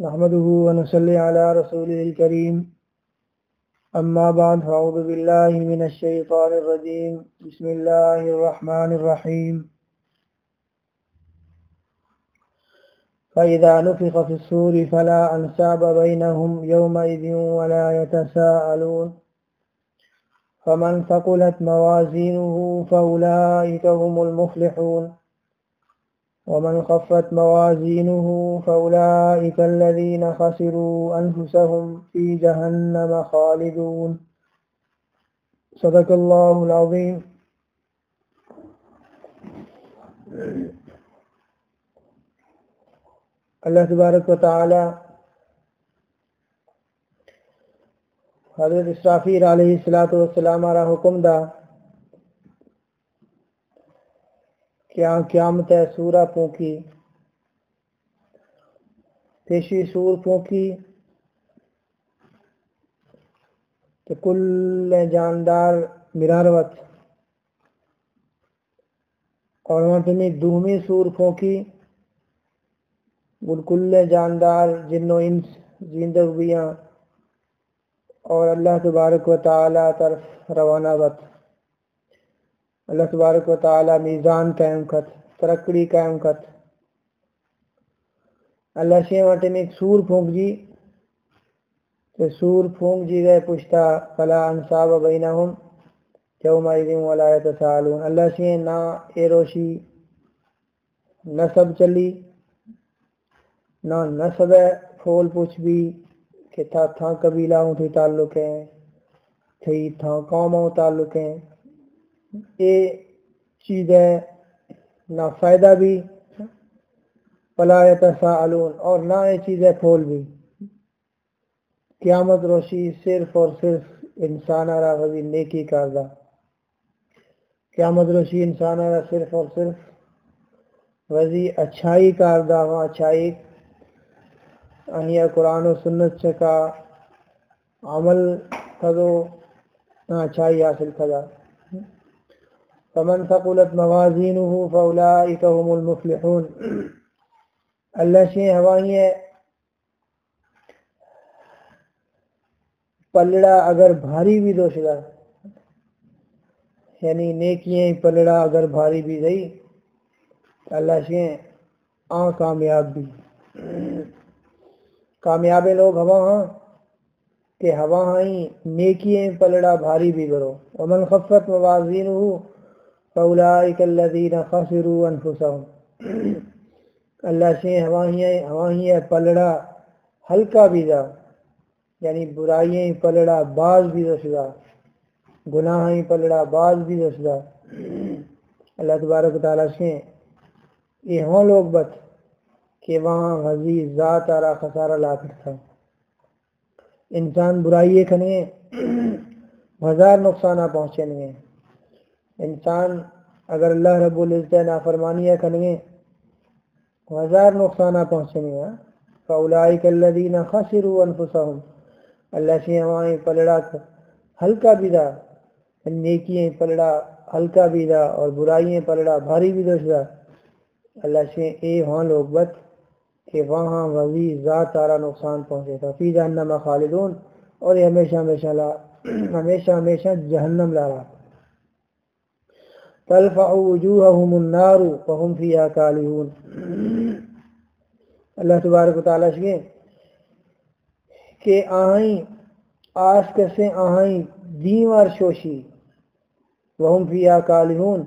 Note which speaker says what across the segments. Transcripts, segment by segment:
Speaker 1: نحمده ونصلي على رسوله الكريم. أما بعد فأعوذ بالله من الشيطان الرجيم. بسم الله الرحمن الرحيم. فإذا نفخ في الصور فلا أنساب بينهم يومئذ ولا يتساءلون. فمن ثقلت موازينه فأولئك هم المفلحون. ومن خفت موازينه فأولئك الذين خسروا أنفسهم في جهنم خالدون. صدق الله العظيم. اللہ تبارک و تعالی حضرت اسرافیل علیہ الصلوۃ والسلام را حکم دا کیا قیامت ہے سورہ پونکی پیشی سور پونکی کہ کل جاندار مراروت اور میں دومی سور پھونکی۔ بالکل جاندار جن و انس زندگیاں اور اللہ تبارک و تعالی طرف روانہ وت اللہ تبارک و تعالی میزان قائم کت ترکڑی قائم کت اللہ شے واٹے میں ایک سور پھونک جی کہ سور پھونک جی گئے پشتا فلا انصاب بینہم یوم ایدن ولا یتسالون اللہ شے نہ ایروشی نسب چلی، نہ نسب ہے پھول پوچھ بھی کہ تھا تھا قبیلہ ہوں، تھی تعلق ہیں تھی، تھا قوم ہوں تعلق ہیں یہ چیز ہے، نہ فائدہ بھی فلا یتسالون اور نہ یہ چیز ہے پھول بھی۔ قیامت روشی صرف اور صرف انسان آرہ غزی نیکی کردہ۔ قیامت روشی انسان آرہ صرف اور صرف غزی اچھائی کردہ۔ وہاں اچھائی۔ انیا قرآن و سنت چکا عمل کدو نہ اچھائی حاصل کدا فمن ثقلت موازینه فاولئک هم المفلحون. اللہ سے ہوائی ہے، پلڑا اگر بھاری بھی دو شدہ یعنی نیکیاں پلڑا اگر بھاری بھی گئی اللہ سے آ کامیاب بھی۔ کامیاب لوگ ہوا ہاں کہ ہوا ہائی نیکیاں پلڑا بھاری بھی کرو۔ ومن خفت موازینه فاولئک الذین خسروا انفسهم اللہ سے ہواہیاں ہواہیاں پلڑا، ہلکا بھی دا یعنی برائیاں پلڑا، باز بھی رسدا گناہیں پلڑا، باز بھی رسدا اللہ تبارک و تعالیٰ سے یہ ہوں لوگ بت کہ وہاں غزی ذات آرا خسارہ لا کرتا انسان برائی کھنے ہزار نقصانہ پہنچے نہیں۔ انسان اگر اللہ رب العزت نافرمانی کھنے ہزار نقصانہ پہنچے نہیں ہاں؟ فاولائک الذین خسروا انفسهم اللہ سے ہمائیں پلڑا ہلکا بھی دا نیکییں پلڑا، ہلکا بھی دا اور برائییں پلڑا، بھاری بھی دا اللہ سے اے ہاں لوگ بت کہ وہاں وزی ذات سارا نقصان پہنچے۔ تھا فی جہنم خالدون اور یہ ہمیشہ ہمیشہ لا، ہمیشہ ہمیشہ جہنم لا رہا۔ تلفع وجوہہم النار وهم فیہا کالہون اللہ تبارک و تعالیٰ سے کہ آہیں آس کسے آہیں دیوار شوشی، وهم فیہا کالہون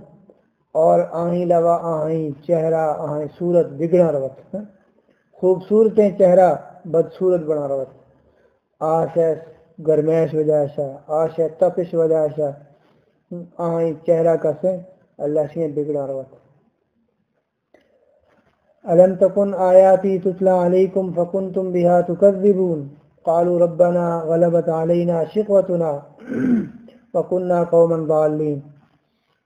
Speaker 1: اور آہیں لوا آہیں چہرہ آہیں صورت بگڑا روت. خوبصورت چہرہ، بدصورت بنا روت. آس ہے گرمیش وجہ شا آش ہے تپش وجہ شا آہیں چہرہ کسے اللہ سے بگڑا روت ألم تكن آياتي تتلى عليكم فكنتم بها تكذبون؟ قالوا ربنا غلبت علينا شقوتنا وكنا قوما ضالين۔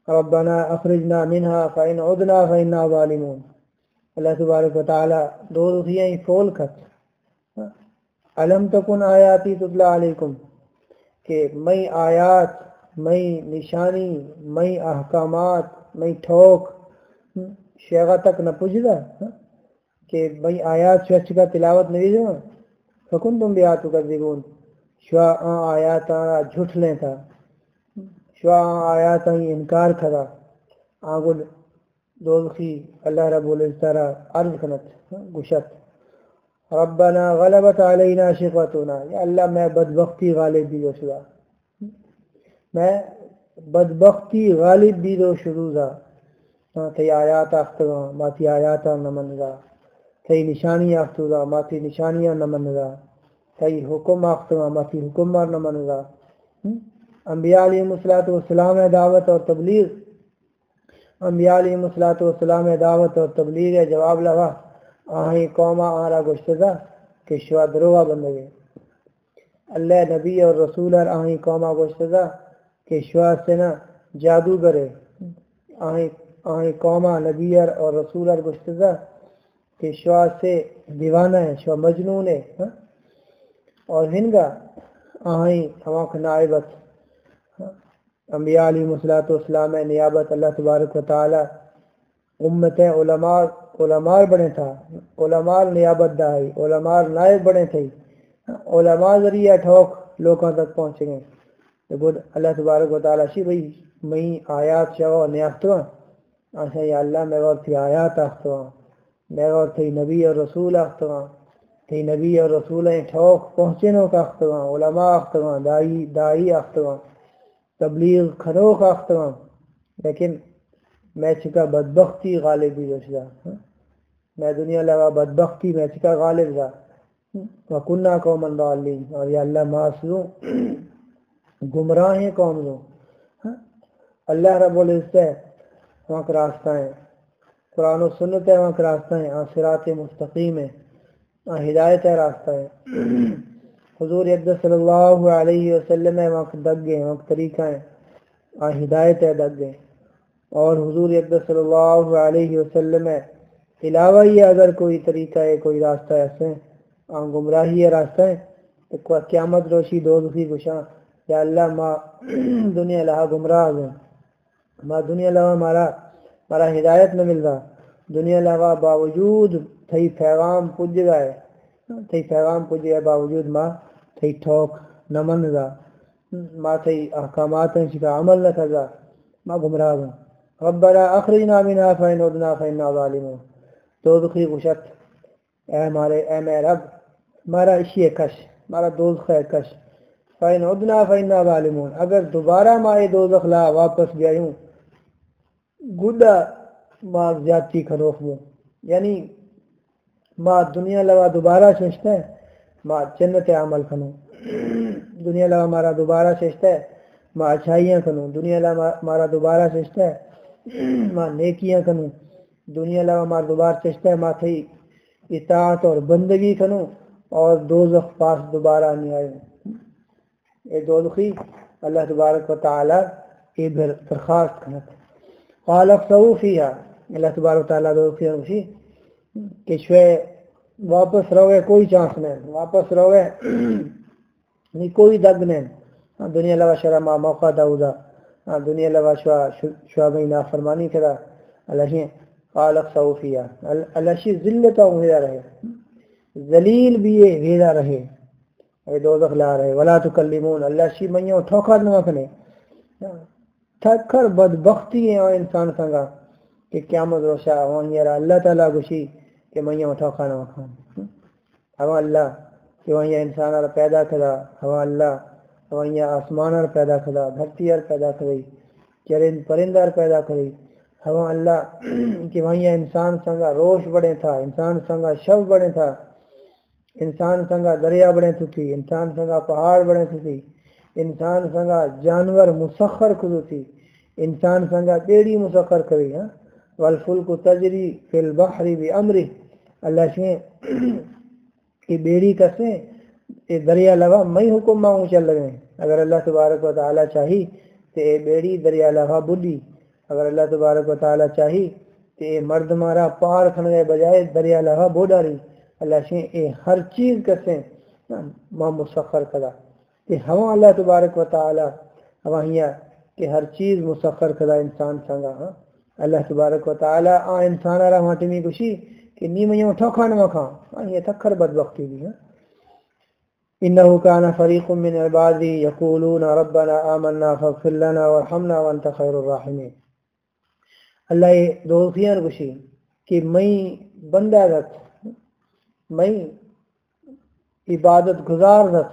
Speaker 1: ربنا أخرجنا منها فإن عدنا فإنا ظالمون۔ اللہ تبارک و تعالی دو دخیاں فول کھت علم تکن آیاتی تتلا علیکم کہ میں آیات میں نشانی میں احکامات میں ٹھوک۔ شیغا تک نہ پجدا کہ بھئی آیات شوچ کا تلاوت نہیں جو فکن تم بیاتو کر دیگون شوا آن آیات آن جھٹ لیں تھا شوا آن آیات آن انکار کھدا۔ آگل دوزخی اللہ رب العزتارا عرض کنت، گشت۔ ربنا غلبت علینا شقوتنا۔ یا اللہ میں بدبختی غالب بھی دو شدا میں بدبختی غالب بھی دو شروع دا۔ تی آیات اختگا ماتی آیات نمن دا۔ تی نشانی اختگا ماتی نشانیاں نمن دا۔ تی حکم اختگا ماتی حکم مار نمن دا۔ انبیاء علیہ السلام دعوت اور تبلیغ۔ انبیاء علیہ الصلوۃ والسلام دعوت اور تبلیغ جواب لگا آہیں قوما آرا گشتہ کہ شوا دروغ بندگے اللہ نبی اور رسول آہیں قوما گشتہ کہ شوا سے نہ جادو کرے۔ آہیں آہیں قوما نبی اور رسول گشتہ کہ شوا سے دیوانہ ہے شوا مجنون ہے ہاں؟ اور ہنگا آہیں ہماک نائبت انبیاء علیہ مسلاۃ والسلام نیابت اللہ تبارک و تعالی امت علماء علماء بڑے تھا، علماء نیابت دائی علماء نائب بڑے تھے ہاں؟ علماء ذریعہ ٹھوک لوگوں تک پہنچ گئے۔ بود اللہ تبارک و تعالی شی بھئی میں آیات شوا نیافتوا ایسا یا اللہ میں غور تھی آیات اختوا میں غور تھی نبی اور رسول اختوا تھی نبی اور رسول ٹھوک پہنچنوں کا اختوا علماء اختوا دائی دائی اختوا تبلیغ کھنو کا اختمام لیکن میں چکا بدبختی غالب بھی رشدہ میں دنیا لگا بدبختی میں چکا غالب دا وکنہ قوم ضالین اور یا اللہ معصلوں گمراہ ہیں قوم لوں ہاں؟ اللہ رب العزت ہے، وہاں کا راستہ ہے۔ قرآن و سنت ہے، وہاں کا راستہ ہے۔ آصرات مستقیم ہے ہدایت ہے، راستہ ہے۔ حضور اقدس صلی اللہ علیہ وسلم وقت دگ گئے وقت طریقہ ہیں۔ آ ہدایت ہے، دگ گئے اور حضور اقدس صلی اللہ علیہ وسلم ہے، علاوہ ہی اگر کوئی طریقہ ہے، کوئی راستہ ایسے گمراہی ہے، راستہ ہے، تو قیامت روشی، دو دخی گشاں۔ یا اللہ ما دنیا لہا گمراہ گئے ما دنیا لہا مارا مارا ہدایت نہ مل رہا۔ دنیا لہا باوجود تھئی پیغام پج گئے تھئی پیغام پج گئے باوجود ماں تھئی ٹھوک نہ من دا ما تھئی احکامات شکا عمل نہ تھا ما گمراہ دا ربنا اخرجنا منها فإن عدنا فإنا ظالمون۔ تو دخی گشت اے مارے اے میرے رب، مارا اشی کش، مارا دوزخ ہے کش۔ فإن عدنا فإنا ظالمون۔ اگر دوبارہ ما یہ دوزخ لا واپس گیا گڈا ما زیادتی کھنوخ مو۔ یعنی ما دنیا لوا دوبارہ سوچتا ہے، ما جنت عمل کنو۔ دنیا لگا مارا دوبارہ سجتا ہے، ما اچھائیاں کنو۔ دنیا لگا مارا دوبارہ سجتا ہے، ما نیکیاں کنو۔ دنیا لگا مارا دوبارہ سجتا ہے، ما تھی اطاعت اور بندگی کنو۔ اور دوزخ پاس دوبارہ نہیں آئے۔ اے دوزخی اللہ تبارک و تعالی اے بھر درخواست کنت قال اقصو فیہا اللہ تبارک و تعالی دوزخی کہ شوے واپس رہے کوئی چانس نہیں واپس رہے نہیں یعنی کوئی دگ نہیں۔ ہاں، دنیا لگا شرا ما موقع داودا ہاں، دنیا لگا شوا شوا بھئی نافرمانی کرا اللہ شی خالق صوفیہ اللہ شی ذلتا ہوئے رہے ذلیل بھی ہے ویدا رہے۔ اے دوزخ لا رہے ولا تکلمون، اللہ شی منیوں ٹھوکر نہ کنے تھکر بدبختی ہے انسان سنگا کہ قیامت روشا وہاں یہ اللہ تعالی گشی کہ میں یہ اٹھا کھانا کھان ہوا اللہ کہ وہاں انسان اور پیدا کھدا ہوا اللہ وہاں آسمان اور پیدا کھدا دھرتی اور پیدا کھدی چرند پرند اور پیدا کھدی ہوا اللہ کہ وہاں انسان سنگا۔ روش بڑے تھا، انسان سنگا، شب بڑے تھا۔ انسان سنگا دریا بڑے تھی انسان سنگا پہاڑ بڑے تھی انسان سنگا جانور مسخر کھدو تھی انسان سنگا بیڑی مسخر کری ہاں؟ والفلک تجری فی البحر بھی امری۔ اللہ سے کہ بیڑی کسے اے دریا لگا میں حکم ماں چل لگے۔ اگر اللہ تبارک و تعالی چاہی تو اے بیڑی دریا لگا بلی، اگر اللہ تبارک و تعالی چاہی تو اے مرد مارا پار کھن گئے بجائے دریا لگا بو ڈاری۔ اللہ سے اے ہر چیز کسے ماں مسخر کرا کہ ہوا اللہ تبارک و تعالی ہوا ہیا کہ ہر چیز مسخر کرا انسان سنگا ہاں۔ اللہ تبارک و تعالی آ انسان رہا ماٹمی کشی کہ نی میں ٹھوکھا نہ کھا ہاں، یہ تکھر بدبختی بھی ہاں۔ ہے انه كان فريق من عبادي يقولون ربنا آمنا فاغفر لنا وارحمنا وانت خير الراحمين اللہ یہ دوستیاں گشی کہ میں بندہ رت میں عبادت گزار رت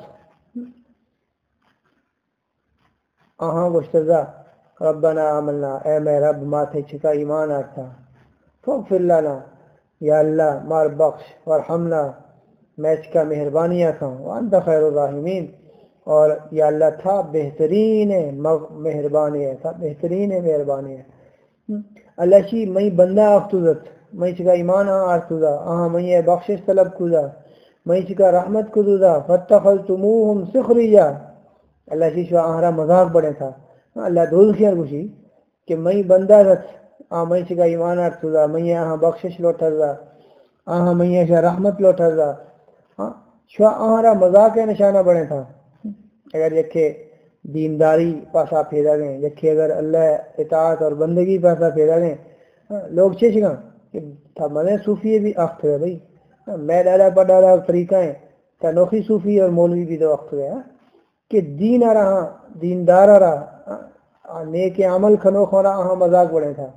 Speaker 1: آہاں گشتزا ربنا آمنا۔ اے میں رب، ماتھے چھکا ایمان آتا فاغفر لنا۔ یا اللہ، مار بخش۔ ورحمنا میں چھکا مہربانی آتا ہوں۔ وانت خیر الراحمین۔ اور یا اللہ، تھا بہترین مہربانی ہے، تھا بہترین مہربانی ہے۔ اللہ شی، میں بندہ اختوزت میں چکا ایمان ہاں آرتوزا آہاں میں بخشش طلب کزا میں چکا رحمت کزوزا فتخلتموہم سخریا اللہ شی شوا آہرا مذاق بڑے تھا۔ اللہ دول خیر گوشی کہ میں بندہ رت آ میں چکا ایمان آرتوزا میں آہاں بخشش لوٹھزا آہاں میں شا رحمت لوٹھزا ہاں شوا آہرا مذاق نشانہ بڑے تھا۔ اگر یکھے دینداری پاسا پھیرا گئے یکھے اگر اللہ اطاعت اور بندگی پاسا پھیرا گئے لوگ چیش گا؟ کہ تھا صوفی بھی اخت ہے بھئی میں ڈالا پا ڈالا طریقہ ہیں تا نوخی صوفی اور مولوی بھی دو اخت ہے کہ دین آ رہا، دیندار آ رہا نیک عمل کھنو خورا آہاں مذاق بڑے تھا۔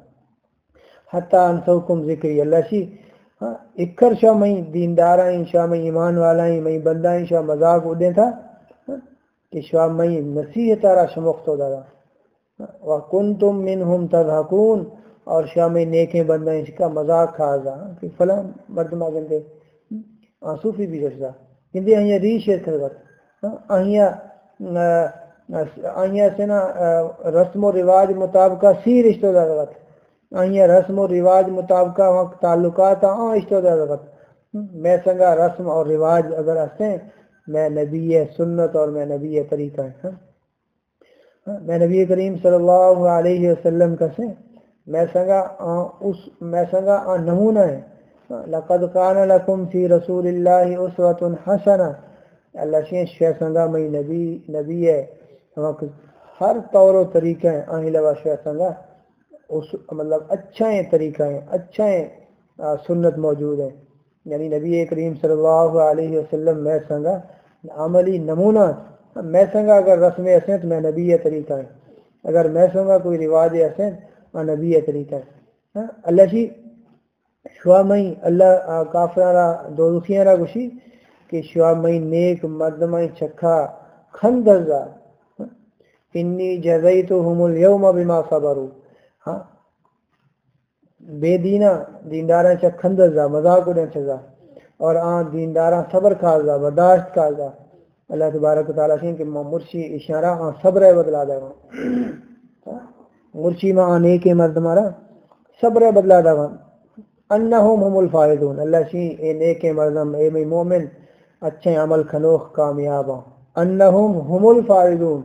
Speaker 1: حتی انسوکم ذکری اللہ شی۔ ہاں، اکر شاہ میں دیندار آئیں شاہ میں ایمان والا ہیں، میں بندہ ہیں، شاہ مذاق اڑے تھا۔ ہاں، کہ شاہ میں نصیحت تارا شمخت ہو دارا ہاں، وَكُنْتُم مِّنْهُمْ تَذْحَكُونَ اور شاہ میں نیکیں بندہ اس کا مذاق کھا دا۔ کہ فلاں مردمہ گندے صوفی بھی رشدہ گندے آئیاں ریش ہے تھرگت آئیاں آئیاں سے نا رسم و رواج مطابقہ سی رشتہ دارت آئیاں رسم و رواج مطابقہ وقت، تعلقات آن رشتہ دارت میں سنگا رسم اور رواج اگر اسیں میں نبی سنت اور میں نبی طریقہ ہے میں نبی کریم صلی اللہ علیہ وسلم کا سے میں سنگا اس، میں سنگا نمونہ ہے۔ لقد کان لکم فی رسول اللہ اسوۃ حسنہ۔ اللہ شین شے سنگا، میں نبی نبی ہے۔ ہر طور و طریقہ ہیں آہی لگا شے سنگا۔ اس مطلب اچھا ہیں طریقہ ہیں اچھا ہیں سنت موجود ہیں۔ یعنی نبی کریم صلی اللہ علیہ وسلم، میں سنگا، عملی نمونہ۔ میں سنگا اگر رسم ایسے تو میں نبی طریقہ ہے۔ اگر میں سنگا، کوئی رواج ایسے نبی طریقہ ہاں؟ اللہ جی، شی شوا مئی، اللہ کافرارا دو دخیاں را گوشی کہ شوا مئی نیک مردمائی چکھا خندزا ہاں؟ انی جزیتهم اليوم بما صبروا ہاں؟ بے دینا دینداراں چا خندزا مذاق اڑیں چزا اور آن دینداراں صبر کھازا برداشت کھازا اللہ تبارک و تعالیٰ سے کہ مرشی اشارہ آن صبر بدلا دے گا مرشی میں آنے کے مرد مارا، صبر بدلا دے انہم ہم الفائدون اللہ سی اے نیک مردم، اے میں مومن، اچھے عمل کھنوخ کامیاب ہوں انہم ہم الفائدون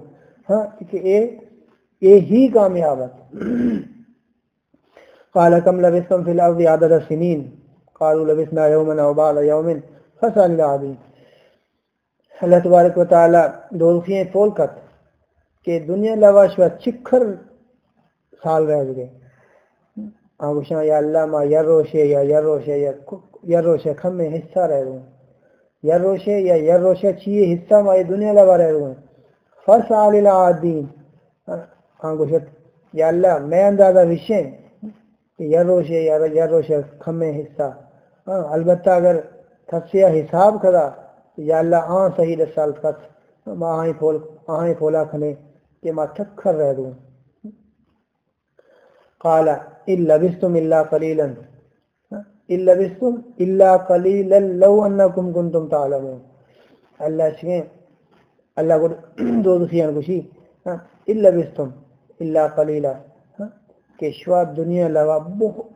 Speaker 1: ہاں کہ اے اے ہی کامیاب ہے قال كم لبثتم في الارض عدد السنين قالوا لبثنا يوما او بعض يوم فسأل العظيم اللہ تبارک و تعالی دولخیاں پول کت کہ دنیا لوا شوا چکھر سال رہ گئے آگوشاں یا اللہ ما یا روشے یا یا روشے یا یا روشے کھم میں حصہ رہ گئے یا روشے یا یا روشے چیئے حصہ ما یہ دنیا لوا رہ گئے فسال العادین آگوشت یا اللہ میں اندازہ وشیں یا روشے یا یا روشے کھم میں حصہ البتہ اگر تھسیا حساب کھدا یا اللہ آن صحیح دسال کت ما آئیں پھول آئیں پھولا کھنے کہ ما تکھر رہ دوں قال الا بستم الا قليلا. الا بستم الا قليلا، لو انكم كنتم تعلمون. اللہ شکیں اللہ کو دو دخیان کشی الا بستم الا قليلا. کہ شواب دنیا لوا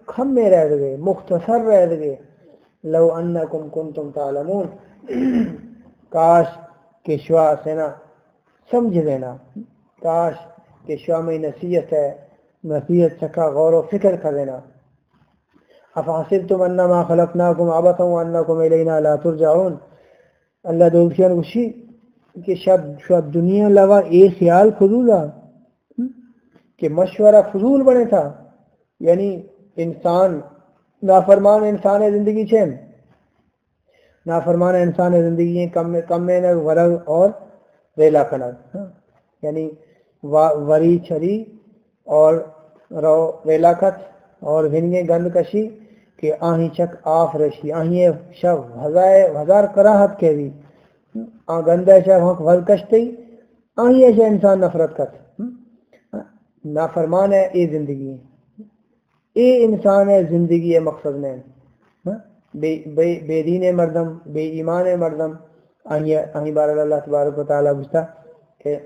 Speaker 1: کھم میں رہ گئے، مختصر رہ گئے. لو انکم کنتم تعلمون. کاش کہ شوا سینا سمجھ لینا، کاش کہ شوا میں نصیحت ہے نصیحت چکا غور و فکر کر لینا۔ افحسبتم انما خلقناکم عبثا وانکم الینا لا ترجعون۔ اللہ دولکیان گوشی کہ شب شب دنیا لوا ایک خیال فضولا کہ مشورہ فضول بنے تھا۔ یعنی انسان، نافرمان انسان زندگی چھے نافرمان انسان زندگی ہیں، کم کم میں ورگ اور ریلا کنگ ہاں؟ یعنی وری، چھری اور رو ریلا کت اور بھنگے گند کشی کہ آہیں چک آف رشی آہیں شب ہزائے ہزار کراہت کے بھی۔ آن گندہ شب ہنک ول کشتی آہیں ایسا انسان نفرت کت نافرمان ہے اے زندگی۔ اے انسان ہے زندگی ہے مقصد میں۔ بے بے, بے دین مردم بے ایمان مردم۔ آہیں بار اللہ تبارک و تعالیٰ بجتا کہ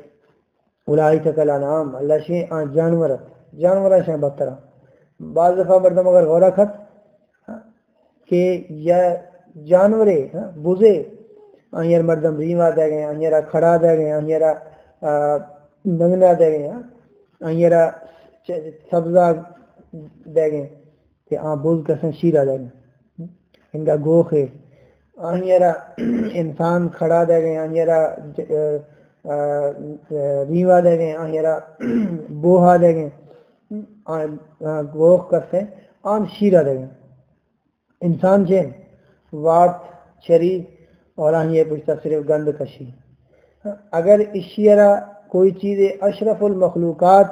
Speaker 1: اولائی تکل انعام اللہ شیئے آن جانور جانور شیئے بطرہ بعض دفعہ مردم اگر غورا کھت کہ یا جانورے ہاں، بوزے آہیں مردم ریمہ دے گئے آہیں کھڑا دے گئے آہیں نگنا دے گئے ہاں، آہیں سبزہ دے گئے، کہ آن بوز کسن شیرہ دے گئے ہاں، انگا گوخ ہے۔ آنیرا انسان کھڑا دے گئے آنیرا ریوا دے گئے آنیرا بوہا دے گئے۔ گوخ کرتے آن شیرہ دے انسان چھے وات چری اور آنیے پوچھتا، صرف گند کشی۔ اگر اشیرہ کوئی چیز اشرف المخلوقات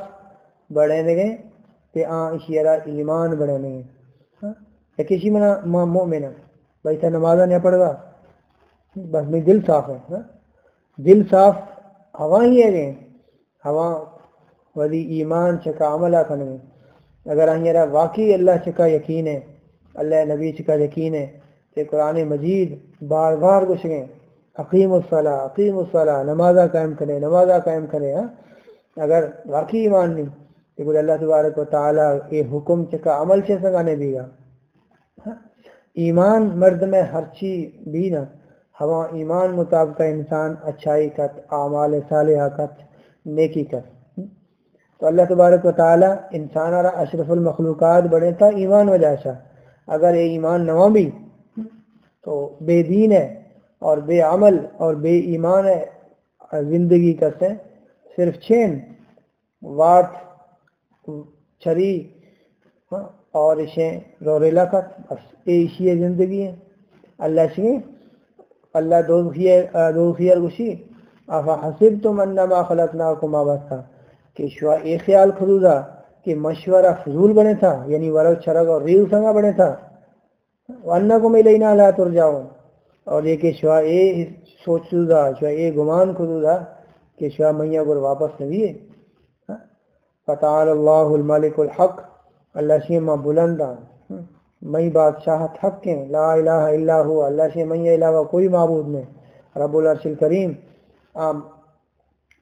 Speaker 1: بڑھے دے تو آن اشیرہ ایمان بڑھے دے یا کسی منا مومن۔ ہے بھائی تھا نمازہ نہیں پڑھ گا بس میں دل صاف ہے۔ دل صاف، ہوا ہی ہے۔ گئے ہوا ولی ایمان چکا عملہ کھنے اگر آنگیرہ واقعی اللہ چکا یقین ہے، اللہ نبی چکا یقین ہے کہ قرآن مجید بار بار کچھ گئے عقیم الصلاح عقیم الصلاح نمازہ قائم کرے نمازہ قائم کرے ہاں۔ اگر واقعی ایمان نہیں کہ اللہ تبارک و تعالیٰ یہ حکم چکا، عمل سے سنگانے بھی گا ہاں۔ ایمان مرد میں ہر چیز بھی نہ ہوا ایمان مطابق انسان اچھائی کت، اعمال صالحہ کت، نیکی کت۔ تو اللہ تبارک و تعالی انسان اور اشرف المخلوقات بڑے تھا، ایمان وجہ سے۔ اگر یہ ایمان نواں بھی، تو بے دین ہے اور بے عمل اور بے ایمان ہے۔ زندگی کرتے صرف چین، واٹ، چھری ہاں، اور اسے روریلا کا، بس ایشی زندگی ہے اللہ سے، اللہ دوخیر گوشی افا حسب تم انما خلقناکم آبتا کہ شوا ایک خیال خدودا کہ مشورہ فضول بنے تھا یعنی ورگ چھرگ اور ریل سنگا بنے تھا۔ وانکم الینا لا ترجعون۔ اور یہ کہ شوا اے سوچ دا شوا اے گمان خدودا کہ شوا میاں گر واپس نبی ہے۔ فتعال اللہ الملک الحق۔ اللہ سے ماں بلندہ مئی بادشاہت حق کے لا الہ الا ہوا۔ اللہ سے مئی علاوہ کوئی معبود نہیں۔ رب العرش الکریم۔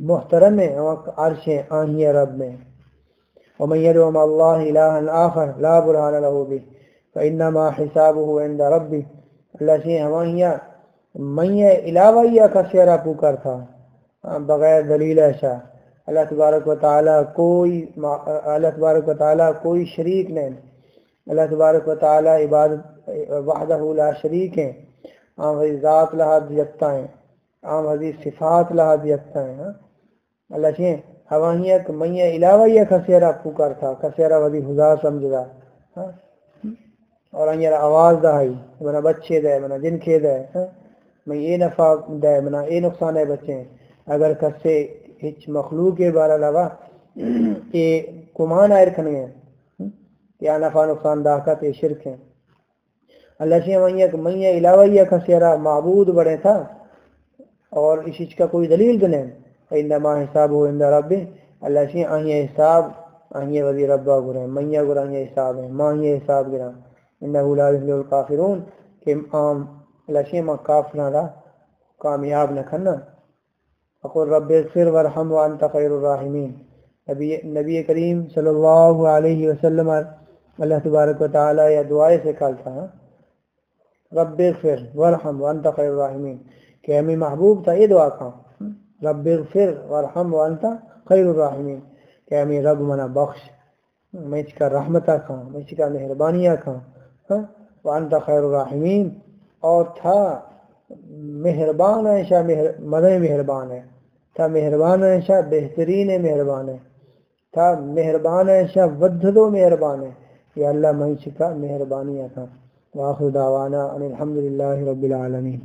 Speaker 1: محترم ہے عرش آہی رب میں۔ ومن يدعو مع الله إلها آخر، لا برهان له به، فإنما حسابه عند ربي اللہ سے ہماہیا من علاوہ یا کسیرا پوکر تھا؟ ہاں، بغیر دلیل ایسا۔ اللہ تبارک و تعالی کوئی اللہ تبارک و تعالی کوئی شریک نہیں۔ اللہ تبارک و تعالی عبادت وحدہ لا شریک ہیں۔ عام حدیث ذات لحاظ یکتا ہیں۔ عام حدیث صفات لحاظ یکتا ہیں۔ ہاں؟ اللہ چاہیں ہوائیاں کہ علاوہ یہ کسیرہ پوکر تھا، کسیرہ ودی حضا سمجھدا ہاں؟ اور ان انہی آواز دا ہی منا بچے دے، منا جن کھے دے ہاں؟ میں یہ نفع دے، منا یہ نقصان ہے بچے اگر کسے ہچ مخلوق کے بارا لوا کہ کمان آئر کھنے ہیں ہاں؟ یا نفع نقصان داکت یہ شرک ہیں اللہ سے مائیہ کہ مائیہ علاوہ یہ کسیرہ معبود بڑے تھا، اور اس چیز کا کوئی دلیل دنیں انما حساب ہو اندہ رب اللہ سے آئیے حساب آئیے وزی ربا گرے مائیہ گر آئیے حساب ہیں مائیہ حساب گرا انہو لا ذل القافرون کہ عام اللہ سی سے ما کافران کامیاب نہ کھنا اقول رب اغفر ورحم وانت خیر الراحمین نبی, نبی کریم صلی اللہ علیہ وسلم اللہ تبارک و تعالی یا دعائے سے کھالتا ہے رب اغفر ورحم وانت خیر الراحمین کہ ہمیں محبوب تھا یہ دعا کھا رب اغفر ورحم وانت خیر الراحمین۔ کہ ہمیں رب منا بخش۔ میں اس کا رحمتہ کھا میں اس کا مہربانیاں کھا ہاں؟ وانت خیر الراحمین۔ اور تھا مہربان ہے شاہ مدن مہربان ہے۔ تھا مہربان ہے شاہ بہترین مہربان ہے۔ تھا مہربان ہے شاہ ودھ دو مہربان ہے۔ یا اللہ میں چکا مہربانی کا واخر دعوانا ان الحمد للہ رب العالمین۔